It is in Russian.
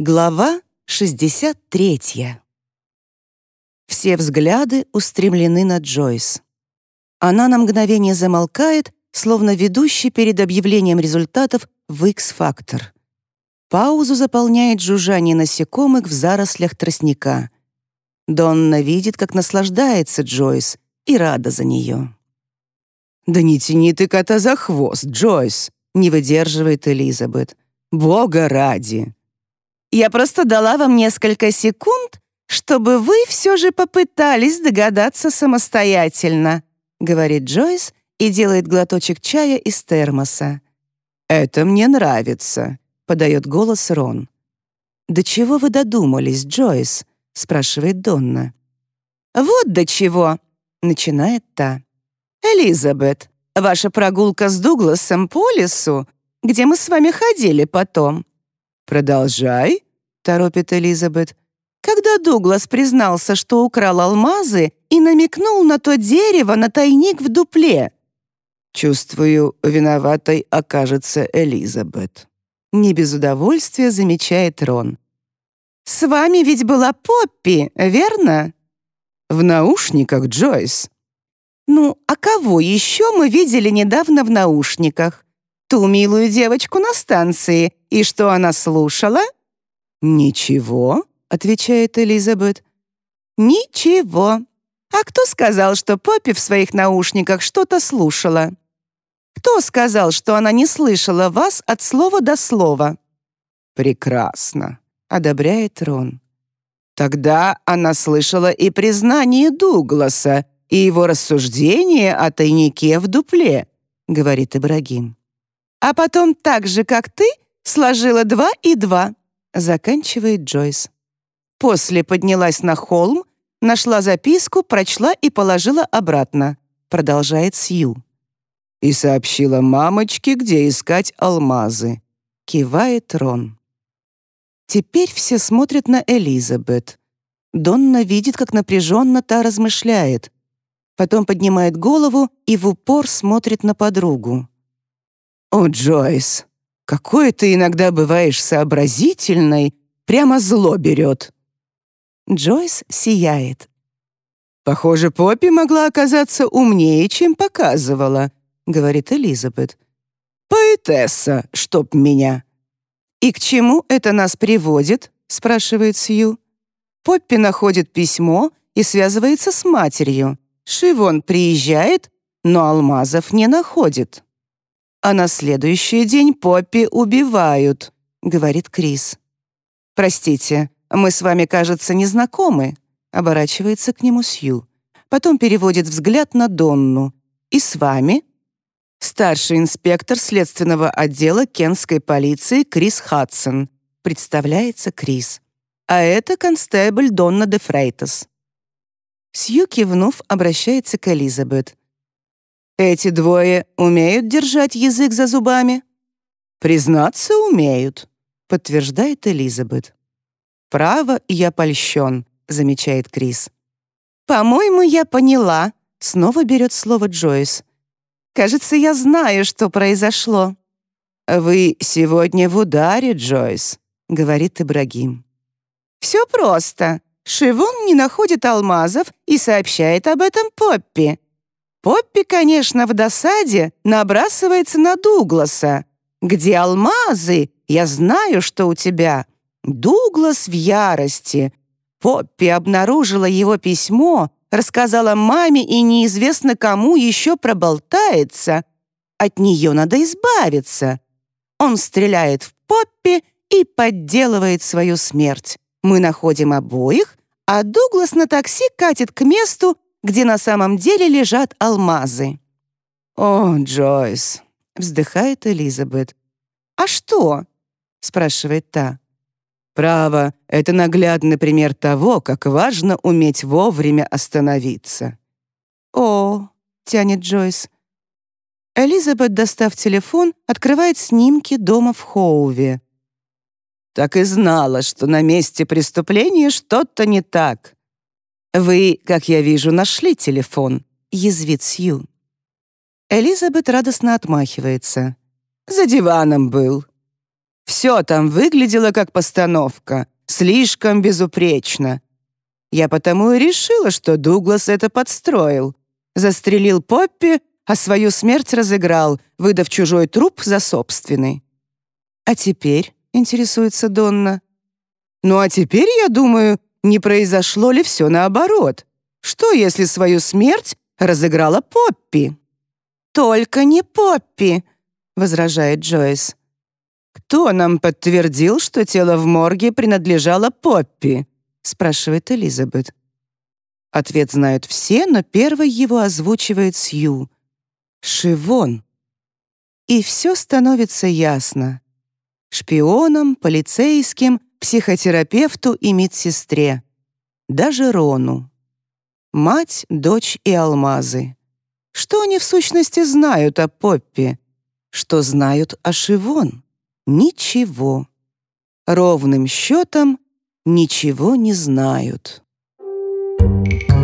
Глава 63. Все взгляды устремлены на Джойс. Она на мгновение замолкает, словно ведущий перед объявлением результатов в X-Factor. Паузу заполняет жужжание насекомых в зарослях тростника. Донна видит, как наслаждается Джойс, и рада за нее. «Да не тяни ты кота за хвост, Джойс!» — не выдерживает Элизабет. «Бога ради!» Я просто дала вам несколько секунд, чтобы вы все же попытались догадаться самостоятельно», говорит Джойс и делает глоточек чая из термоса. «Это мне нравится», — подает голос Рон. «До чего вы додумались, Джойс?» — спрашивает Донна. «Вот до чего», — начинает та. «Элизабет, ваша прогулка с Дугласом по лесу, где мы с вами ходили потом, «Продолжай», — торопит Элизабет. Когда Дуглас признался, что украл алмазы и намекнул на то дерево на тайник в дупле. «Чувствую, виноватой окажется Элизабет». Не без удовольствия замечает Рон. «С вами ведь была Поппи, верно?» «В наушниках, Джойс». «Ну, а кого еще мы видели недавно в наушниках? Ту милую девочку на станции, и что она слушала?» «Ничего», — отвечает Элизабет. «Ничего. А кто сказал, что Поппи в своих наушниках что-то слушала? Кто сказал, что она не слышала вас от слова до слова?» «Прекрасно», — одобряет Рон. «Тогда она слышала и признание Дугласа, и его рассуждение о тайнике в дупле», — говорит Ибрагим. «А потом так же, как ты, Сложила два и два», — заканчивает Джойс. После поднялась на холм, нашла записку, прочла и положила обратно. Продолжает Сью. И сообщила мамочке, где искать алмазы. Кивает Рон. Теперь все смотрят на Элизабет. Донна видит, как напряженно та размышляет. Потом поднимает голову и в упор смотрит на подругу. «О, Джойс, какой ты иногда бываешь сообразительной, прямо зло берет». Джойс сияет. «Похоже, Поппи могла оказаться умнее, чем показывала», — говорит Элизабет. «Поэтесса, чтоб меня». «И к чему это нас приводит?» — спрашивает Сью. Поппи находит письмо и связывается с матерью. Шивон приезжает, но алмазов не находит а на следующий день Поппи убивают», — говорит Крис. «Простите, мы с вами, кажется, не знакомы», — оборачивается к нему Сью. Потом переводит взгляд на Донну. «И с вами?» Старший инспектор следственного отдела Кенской полиции Крис Хадсон. Представляется Крис. А это констебль Донна де Фрейтас. Сью, кивнув, обращается к Элизабет. Эти двое умеют держать язык за зубами? Признаться, умеют, подтверждает Элизабет. Право, я польщен, замечает Крис. По-моему, я поняла, снова берет слово Джойс. Кажется, я знаю, что произошло. Вы сегодня в ударе, Джойс, говорит Ибрагим. Все просто. Шивон не находит алмазов и сообщает об этом Поппи. Поппи, конечно, в досаде набрасывается на Дугласа. «Где алмазы? Я знаю, что у тебя». Дуглас в ярости. Поппи обнаружила его письмо, рассказала маме и неизвестно кому еще проболтается. От нее надо избавиться. Он стреляет в Поппи и подделывает свою смерть. Мы находим обоих, а Дуглас на такси катит к месту, где на самом деле лежат алмазы. «О, Джойс!» — вздыхает Элизабет. «А что?» — спрашивает та. «Право, это наглядный пример того, как важно уметь вовремя остановиться». «О!» — тянет Джойс. Элизабет, достав телефон, открывает снимки дома в Хоуве. «Так и знала, что на месте преступления что-то не так. «Вы, как я вижу, нашли телефон», — язвит Сью. Элизабет радостно отмахивается. «За диваном был». Все там выглядело как постановка, слишком безупречно. Я потому и решила, что Дуглас это подстроил. Застрелил Поппи, а свою смерть разыграл, выдав чужой труп за собственный. «А теперь?» — интересуется Донна. «Ну а теперь, я думаю, не произошло ли все наоборот? Что, если свою смерть разыграла Поппи?» «Только не Поппи», — возражает Джойс. «Кто нам подтвердил, что тело в морге принадлежало Поппи?» — спрашивает Элизабет. Ответ знают все, но первый его озвучивает Сью. «Шивон». И все становится ясно. Шпионам, полицейским, психотерапевту и медсестре. Даже Рону. Мать, дочь и алмазы. Что они в сущности знают о Поппи? Что знают о Шивон? Ничего. Ровным счетом ничего не знают. Thank.